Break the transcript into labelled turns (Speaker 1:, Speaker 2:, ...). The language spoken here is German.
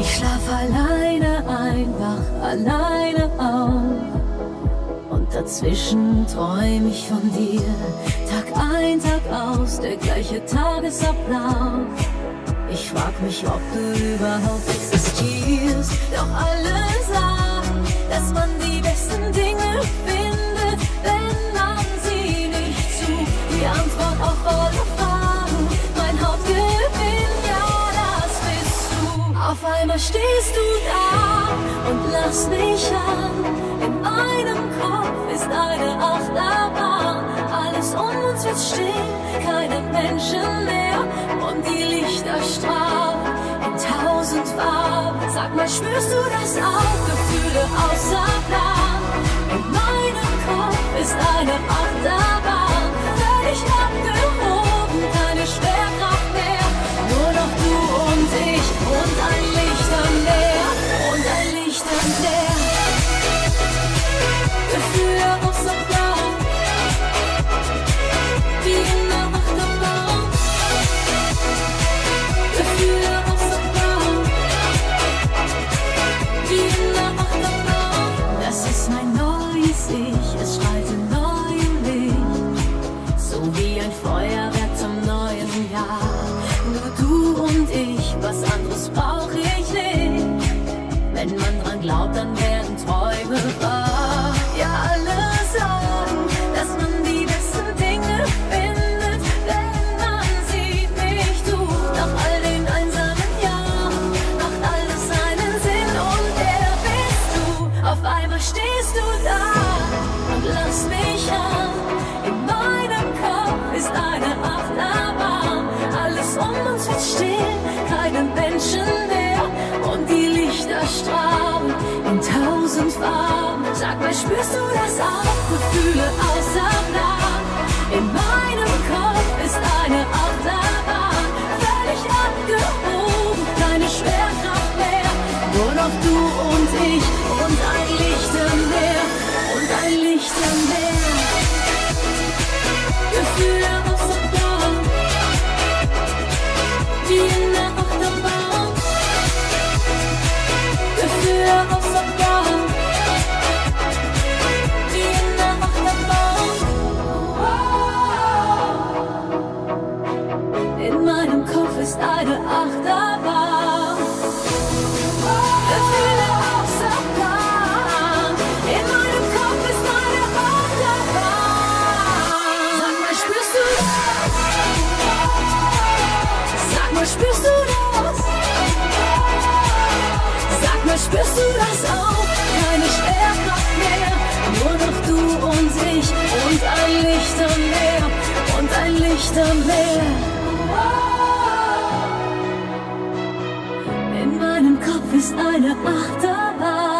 Speaker 1: Ich schlaf alleine ein, wach alleine auf. Und dazwischen träum ich von dir. Tag ein, Tag aus, der gleiche Tagesablauf. Ich frag mich, ob du überhaupt existierst. Doch alle einmal stehst du da und lachst mich an. In meinem Kopf ist eine Achterbahn. Alles um uns wird stehen, keine Menschen mehr und die Lichter strahlen in tausend Farben. Sag mal, spürst du das auch? Gefühle außer Plan. laut, dann wären Träume wahr. Tausend Farben. Sag mal, spürst du das auch? Gefühle ist eine Achterbahn. Gefühle außer Plan. In meinem Kopf ist eine Achterbahn. Sag mal, spürst du das? Sag mal, spürst du das? Sag mal, spürst du das auch? Keine Schwerkraft mehr, nur noch du und ich und ein Licht am Meer und ein Licht am Meer. In Kopf ist eine Achterbahn.